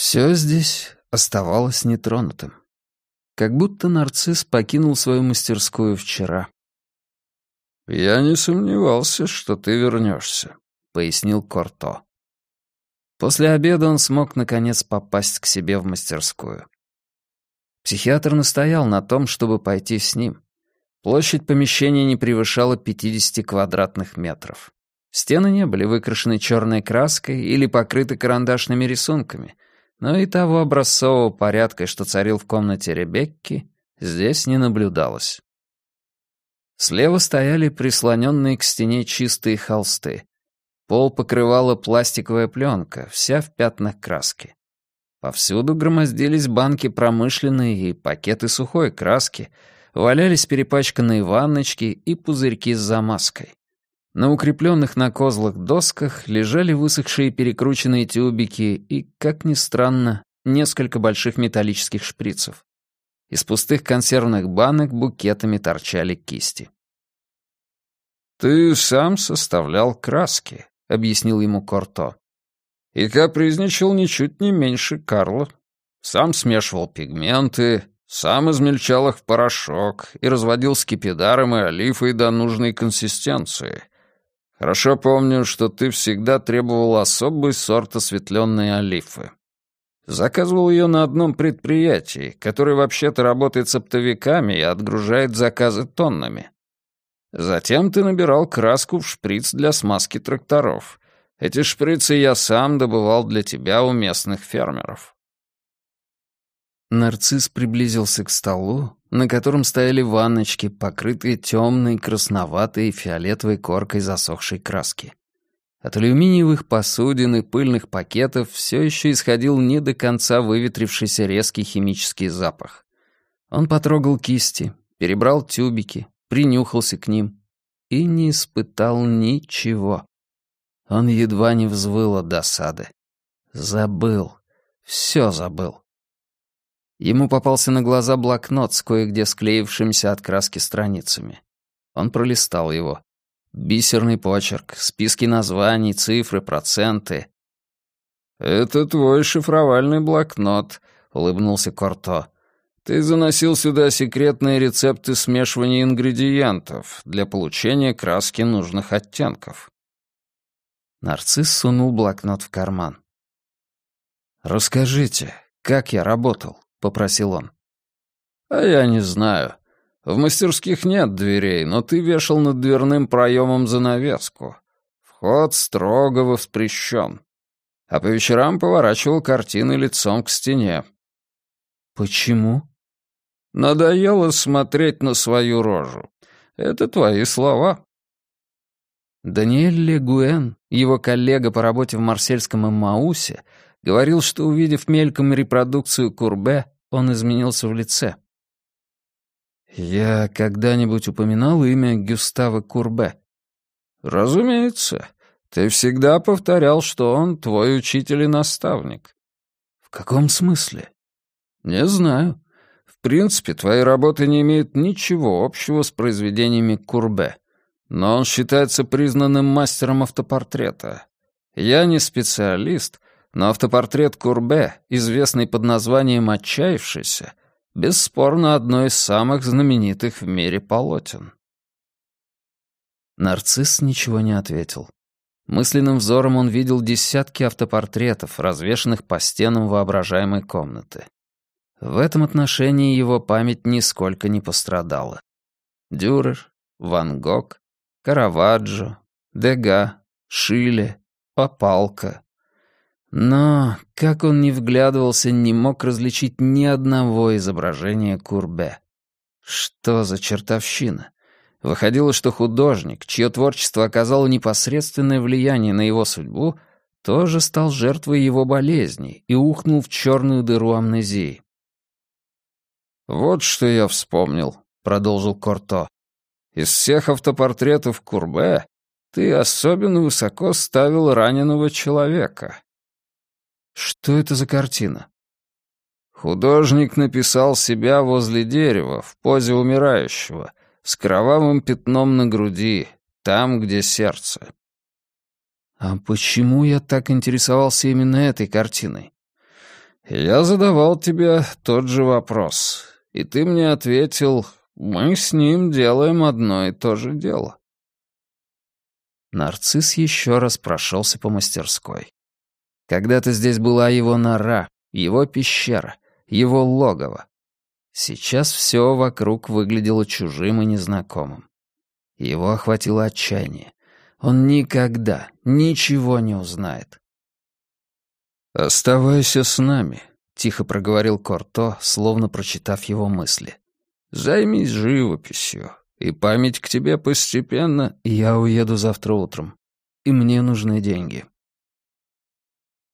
Все здесь оставалось нетронутым. Как будто нарцисс покинул свою мастерскую вчера. «Я не сомневался, что ты вернешься», — пояснил Корто. После обеда он смог, наконец, попасть к себе в мастерскую. Психиатр настоял на том, чтобы пойти с ним. Площадь помещения не превышала 50 квадратных метров. Стены не были выкрашены черной краской или покрыты карандашными рисунками, но и того образцового порядка, что царил в комнате Ребекки, здесь не наблюдалось. Слева стояли прислоненные к стене чистые холсты. Пол покрывала пластиковая пленка, вся в пятнах краски. Повсюду громоздились банки промышленной и пакеты сухой краски, валялись перепачканные ванночки и пузырьки с замазкой. На укрепленных на козлах досках лежали высохшие перекрученные тюбики и, как ни странно, несколько больших металлических шприцев. Из пустых консервных банок букетами торчали кисти. «Ты сам составлял краски», — объяснил ему Корто. «И капризничал ничуть не меньше Карла. Сам смешивал пигменты, сам измельчал их в порошок и разводил скипидаром и олифой до нужной консистенции. Хорошо помню, что ты всегда требовал особый сорт осветленной олифы. Заказывал ее на одном предприятии, которое вообще-то работает с оптовиками и отгружает заказы тоннами. Затем ты набирал краску в шприц для смазки тракторов. Эти шприцы я сам добывал для тебя у местных фермеров. Нарцисс приблизился к столу, на котором стояли ванночки, покрытые темной, красноватой и фиолетовой коркой засохшей краски. От алюминиевых посудин и пыльных пакетов все еще исходил не до конца выветрившийся резкий химический запах. Он потрогал кисти, перебрал тюбики, принюхался к ним и не испытал ничего. Он едва не взвыл от досады. Забыл. Все забыл. Ему попался на глаза блокнот с кое-где склеившимися от краски страницами. Он пролистал его. Бисерный почерк, списки названий, цифры, проценты. «Это твой шифровальный блокнот», — улыбнулся Корто. «Ты заносил сюда секретные рецепты смешивания ингредиентов для получения краски нужных оттенков». Нарцисс сунул блокнот в карман. «Расскажите, как я работал?» — попросил он. «А я не знаю. В мастерских нет дверей, но ты вешал над дверным проемом занавеску. Вход строго воспрещен. А по вечерам поворачивал картины лицом к стене». «Почему?» «Надоело смотреть на свою рожу. Это твои слова». Даниэль Легуэн, его коллега по работе в марсельском Эммаусе, Говорил, что, увидев мельком репродукцию Курбе, он изменился в лице. «Я когда-нибудь упоминал имя Гюстава Курбе?» «Разумеется. Ты всегда повторял, что он твой учитель и наставник». «В каком смысле?» «Не знаю. В принципе, твои работы не имеют ничего общего с произведениями Курбе. Но он считается признанным мастером автопортрета. Я не специалист, но автопортрет Курбе, известный под названием «Отчаявшийся», бесспорно одно из самых знаменитых в мире полотен. Нарцисс ничего не ответил. Мысленным взором он видел десятки автопортретов, развешанных по стенам воображаемой комнаты. В этом отношении его память нисколько не пострадала. Дюрер, Ван Гог, Караваджо, Дега, Шиле, Попалка, но, как он не вглядывался, не мог различить ни одного изображения Курбе. Что за чертовщина? Выходило, что художник, чье творчество оказало непосредственное влияние на его судьбу, тоже стал жертвой его болезни и ухнул в черную дыру амнезии. «Вот что я вспомнил», — продолжил Корто. «Из всех автопортретов Курбе ты особенно высоко ставил раненого человека. Что это за картина? Художник написал себя возле дерева, в позе умирающего, с кровавым пятном на груди, там, где сердце. А почему я так интересовался именно этой картиной? Я задавал тебе тот же вопрос, и ты мне ответил, мы с ним делаем одно и то же дело. Нарцисс еще раз прошелся по мастерской. Когда-то здесь была его нора, его пещера, его логово. Сейчас все вокруг выглядело чужим и незнакомым. Его охватило отчаяние. Он никогда ничего не узнает. «Оставайся с нами», — тихо проговорил Корто, словно прочитав его мысли. «Займись живописью, и память к тебе постепенно...» «Я уеду завтра утром, и мне нужны деньги».